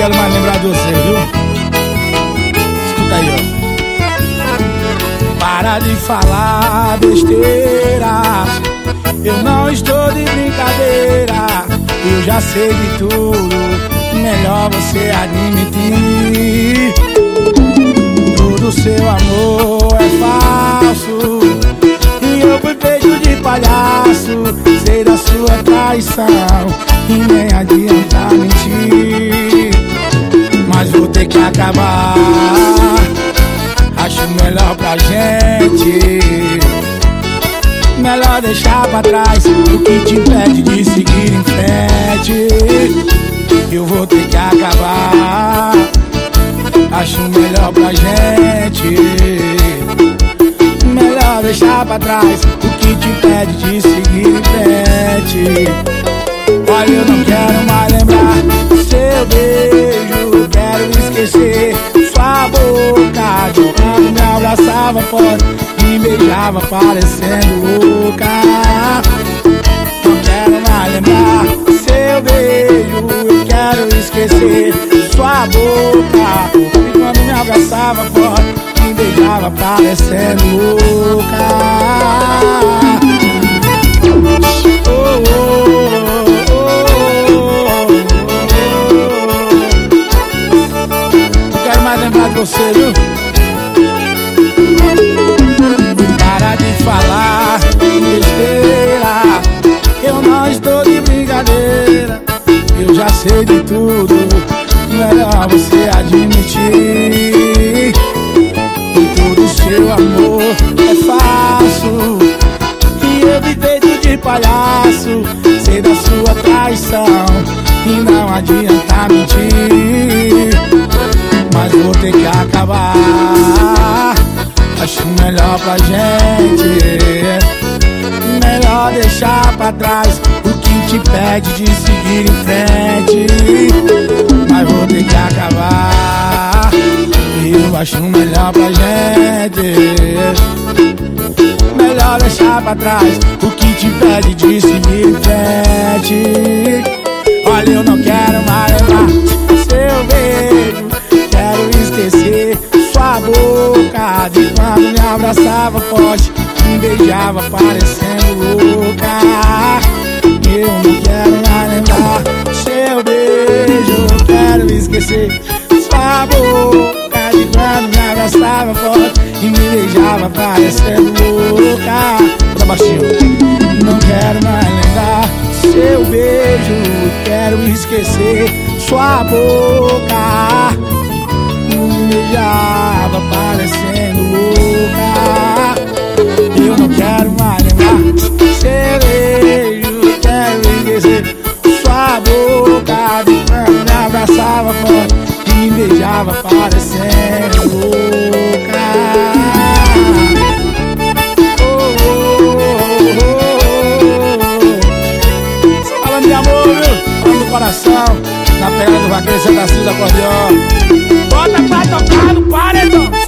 quero mais lembrar de você, viu? Escuta aí, ó. Para de falar besteira. Eu não estou de brincadeira. Eu já sei de tudo. Melhor você admitir todo seu amor. Pra gente. Melhor deixar pra trás O que te impede de seguir em frente. Eu vou ter que acabar. Acho melhor pra gente. Melhor deixar pra trás O que te impede de seguir em frente. Olha, eu não quero mais abraçava forte Me beijava parecendo louca. Não quero mais lembrar seu beijo Eu quero esquecer sua boca. De quando me abraçava forte Me beijava parecendo louca. Oh, oh, oh, Não já sei de tudo Melhor você admitir. E todo seu amor é falso E eu feito de palhaço Sei da sua traição. E não adianta mentir Mas vou ter que acabar. Acho melhor pra gente Melhor deixar pra trás O que te impede de seguir em frente acho melhor pra gente. Melhor deixar pra trás O que te impede de seguir em frente Olha, eu não quero mais lembrar Seu beijo Quero esquecer sua boca. De quando me abraçava forte Me beijava parecendo louca. Eu não quero mais lembrar Seu beijo. Quero esquecer abraçava forte E me beijava parecendo louca. Bota baixinho. Não quero mais lembrar seu beijo Quero esquecer sua boca. Me beijava parecendo louca. Eu não quero mais lembrar seu beijo Quero esquecer sua boca. Me abraçava forte E me beijava parecendo coração Na pele do vaqueiro tá Santa Silva Acordeão. Bota pra tocar no paredão